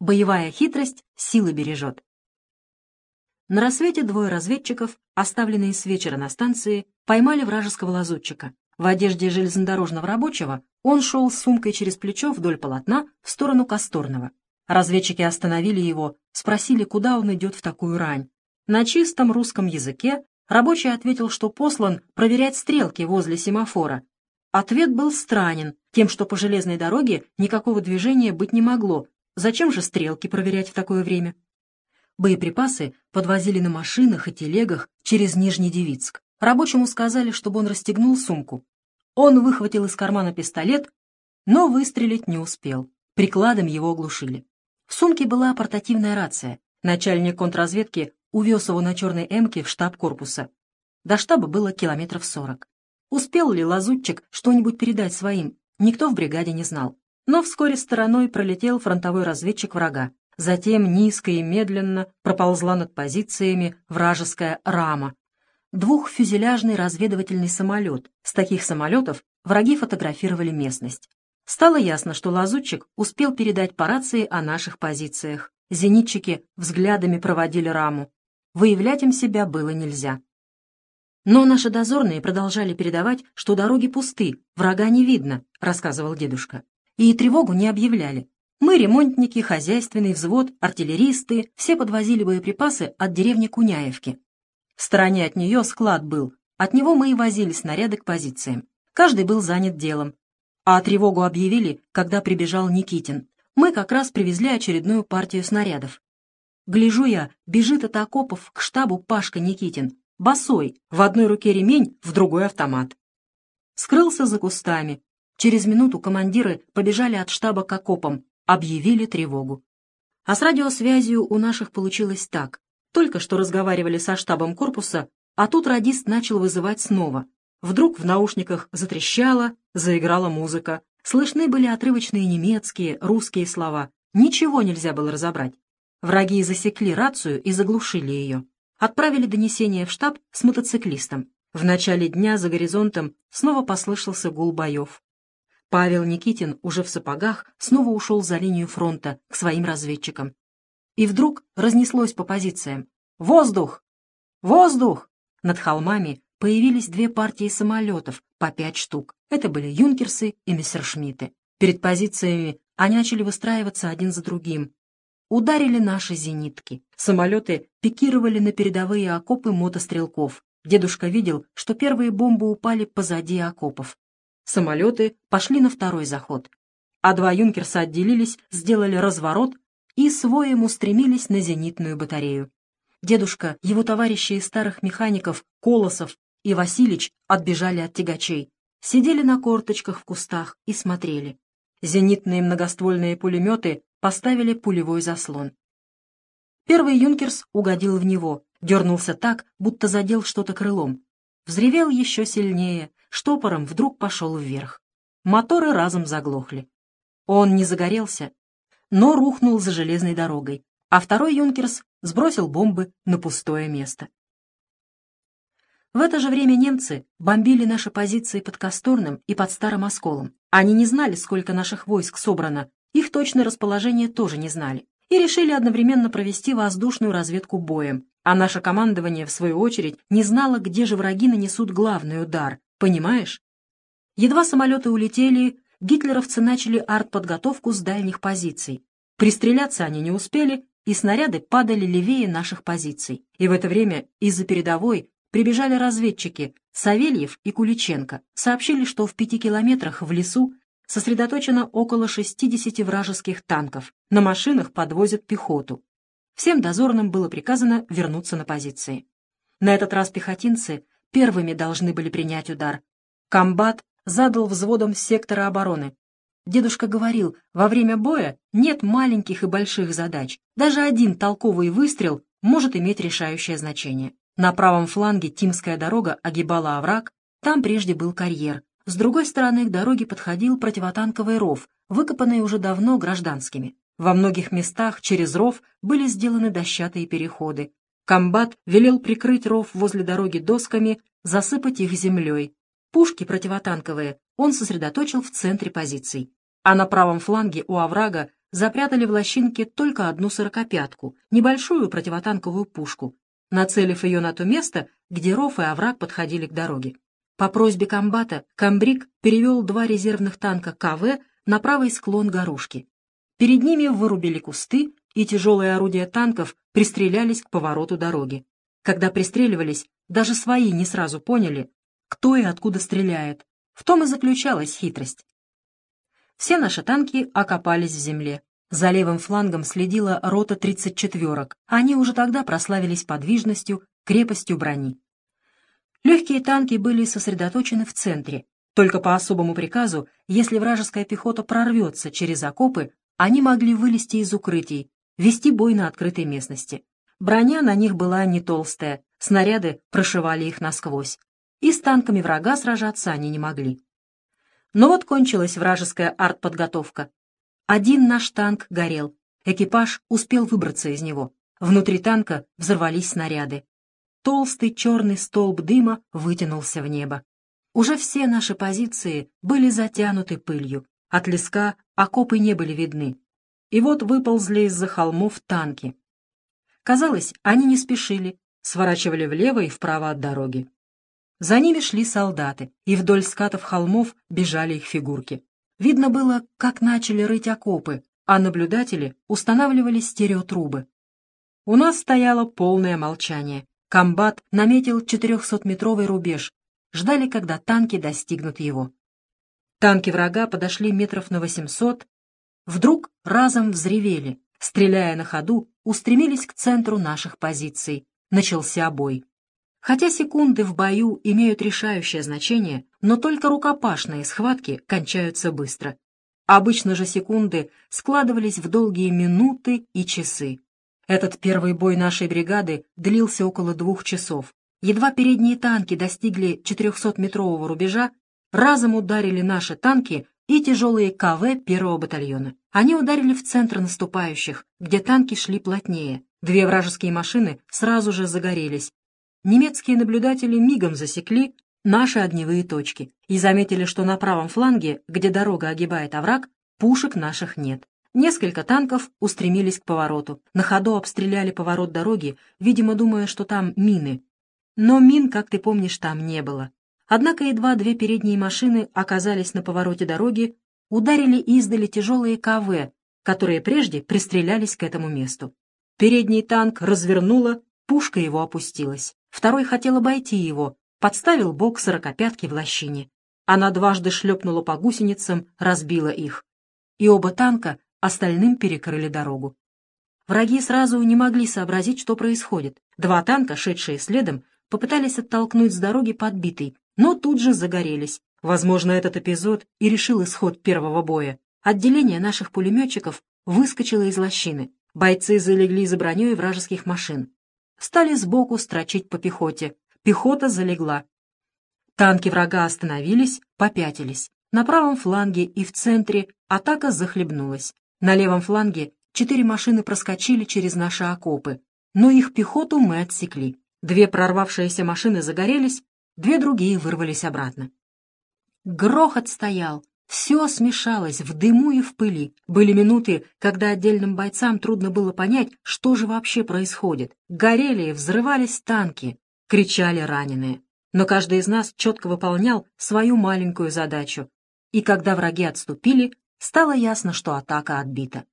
Боевая хитрость силы бережет. На рассвете двое разведчиков, оставленные с вечера на станции, поймали вражеского лазутчика. В одежде железнодорожного рабочего он шел с сумкой через плечо вдоль полотна в сторону Косторного. Разведчики остановили его, спросили, куда он идет в такую рань. На чистом русском языке рабочий ответил, что послан проверять стрелки возле семафора. Ответ был странен, тем, что по железной дороге никакого движения быть не могло. Зачем же стрелки проверять в такое время? Боеприпасы подвозили на машинах и телегах через Нижний Девицк. Рабочему сказали, чтобы он расстегнул сумку. Он выхватил из кармана пистолет, но выстрелить не успел. Прикладом его оглушили. В сумке была портативная рация. Начальник контрразведки увез его на черной «Эмке» в штаб корпуса. До штаба было километров сорок. Успел ли лазутчик что-нибудь передать своим, никто в бригаде не знал. Но вскоре стороной пролетел фронтовой разведчик врага. Затем низко и медленно проползла над позициями вражеская рама. Двухфюзеляжный разведывательный самолет. С таких самолетов враги фотографировали местность. Стало ясно, что лазутчик успел передать по рации о наших позициях. Зенитчики взглядами проводили раму. Выявлять им себя было нельзя. Но наши дозорные продолжали передавать, что дороги пусты, врага не видно, рассказывал дедушка. И тревогу не объявляли. Мы, ремонтники, хозяйственный взвод, артиллеристы, все подвозили боеприпасы от деревни Куняевки. В стороне от нее склад был, от него мы и возили снаряды к позициям. Каждый был занят делом, а тревогу объявили, когда прибежал Никитин. Мы как раз привезли очередную партию снарядов. Гляжу я, бежит от окопов к штабу Пашка Никитин. Босой, в одной руке ремень, в другой автомат. Скрылся за кустами. Через минуту командиры побежали от штаба к окопам, объявили тревогу. А с радиосвязью у наших получилось так. Только что разговаривали со штабом корпуса, а тут радист начал вызывать снова. Вдруг в наушниках затрещало, заиграла музыка. Слышны были отрывочные немецкие, русские слова. Ничего нельзя было разобрать. Враги засекли рацию и заглушили ее. Отправили донесение в штаб с мотоциклистом. В начале дня за горизонтом снова послышался гул боев. Павел Никитин уже в сапогах снова ушел за линию фронта к своим разведчикам. И вдруг разнеслось по позициям. «Воздух! Воздух!» Над холмами появились две партии самолетов, по пять штук. Это были юнкерсы и мессершмитты. Перед позициями они начали выстраиваться один за другим. Ударили наши зенитки. Самолеты пикировали на передовые окопы мотострелков. Дедушка видел, что первые бомбы упали позади окопов. Самолеты пошли на второй заход. А два юнкерса отделились, сделали разворот и своим устремились на зенитную батарею. Дедушка, его товарищи из старых механиков, Колосов и Василич отбежали от тягачей, сидели на корточках в кустах и смотрели. Зенитные многоствольные пулеметы поставили пулевой заслон. Первый юнкерс угодил в него, дернулся так, будто задел что-то крылом. Взревел еще сильнее, штопором вдруг пошел вверх. Моторы разом заглохли. Он не загорелся, но рухнул за железной дорогой, а второй юнкерс сбросил бомбы на пустое место. В это же время немцы бомбили наши позиции под Косторным и под Старым Осколом. Они не знали, сколько наших войск собрано, их точное расположение тоже не знали, и решили одновременно провести воздушную разведку боем, а наше командование, в свою очередь, не знало, где же враги нанесут главный удар, понимаешь? Едва самолеты улетели, гитлеровцы начали артподготовку с дальних позиций. Пристреляться они не успели, и снаряды падали левее наших позиций. И в это время из-за передовой Прибежали разведчики Савельев и Куличенко, сообщили, что в пяти километрах в лесу сосредоточено около 60 вражеских танков, на машинах подвозят пехоту. Всем дозорным было приказано вернуться на позиции. На этот раз пехотинцы первыми должны были принять удар. Комбат задал взводом сектора обороны. Дедушка говорил, во время боя нет маленьких и больших задач. Даже один толковый выстрел может иметь решающее значение. На правом фланге Тимская дорога огибала овраг, там прежде был карьер. С другой стороны к дороге подходил противотанковый ров, выкопанный уже давно гражданскими. Во многих местах через ров были сделаны дощатые переходы. Комбат велел прикрыть ров возле дороги досками, засыпать их землей. Пушки противотанковые он сосредоточил в центре позиций. А на правом фланге у оврага запрятали в лощинке только одну сорокопятку, небольшую противотанковую пушку, нацелив ее на то место, где ров и овраг подходили к дороге. По просьбе комбата комбриг перевел два резервных танка КВ на правый склон горушки. Перед ними вырубили кусты, и тяжелые орудия танков пристрелялись к повороту дороги. Когда пристреливались, даже свои не сразу поняли, кто и откуда стреляет. В том и заключалась хитрость. Все наши танки окопались в земле. За левым флангом следила рота 34-ок. Они уже тогда прославились подвижностью, крепостью брони. Легкие танки были сосредоточены в центре. Только по особому приказу, если вражеская пехота прорвется через окопы, они могли вылезти из укрытий, вести бой на открытой местности. Броня на них была не толстая, снаряды прошивали их насквозь. И с танками врага сражаться они не могли. Но вот кончилась вражеская артподготовка. Один наш танк горел. Экипаж успел выбраться из него. Внутри танка взорвались снаряды. Толстый черный столб дыма вытянулся в небо. Уже все наши позиции были затянуты пылью. От леска окопы не были видны. И вот выползли из-за холмов танки. Казалось, они не спешили, сворачивали влево и вправо от дороги. За ними шли солдаты, и вдоль скатов холмов бежали их фигурки. Видно было, как начали рыть окопы, а наблюдатели устанавливали стереотрубы. У нас стояло полное молчание. Комбат наметил 400-метровый рубеж. Ждали, когда танки достигнут его. Танки врага подошли метров на 800. Вдруг разом взревели. Стреляя на ходу, устремились к центру наших позиций. Начался бой. Хотя секунды в бою имеют решающее значение, но только рукопашные схватки кончаются быстро. Обычно же секунды складывались в долгие минуты и часы. Этот первый бой нашей бригады длился около двух часов. Едва передние танки достигли 400-метрового рубежа, разом ударили наши танки и тяжелые КВ первого батальона. Они ударили в центр наступающих, где танки шли плотнее. Две вражеские машины сразу же загорелись, немецкие наблюдатели мигом засекли наши огневые точки и заметили, что на правом фланге, где дорога огибает овраг, пушек наших нет. Несколько танков устремились к повороту. На ходу обстреляли поворот дороги, видимо, думая, что там мины. Но мин, как ты помнишь, там не было. Однако едва две передние машины оказались на повороте дороги, ударили издали тяжелые КВ, которые прежде пристрелялись к этому месту. Передний танк развернуло, пушка его опустилась. Второй хотел обойти его, подставил бок сорокопятки в лощине. Она дважды шлепнула по гусеницам, разбила их. И оба танка остальным перекрыли дорогу. Враги сразу не могли сообразить, что происходит. Два танка, шедшие следом, попытались оттолкнуть с дороги подбитый, но тут же загорелись. Возможно, этот эпизод и решил исход первого боя. Отделение наших пулеметчиков выскочило из лощины. Бойцы залегли за броней вражеских машин стали сбоку строчить по пехоте. Пехота залегла. Танки врага остановились, попятились. На правом фланге и в центре атака захлебнулась. На левом фланге четыре машины проскочили через наши окопы, но их пехоту мы отсекли. Две прорвавшиеся машины загорелись, две другие вырвались обратно. Грохот стоял, все смешалось в дыму и в пыли. Были минуты, когда отдельным бойцам трудно было понять, что же вообще происходит. Горели и взрывались танки, кричали раненые. Но каждый из нас четко выполнял свою маленькую задачу. И когда враги отступили, стало ясно, что атака отбита.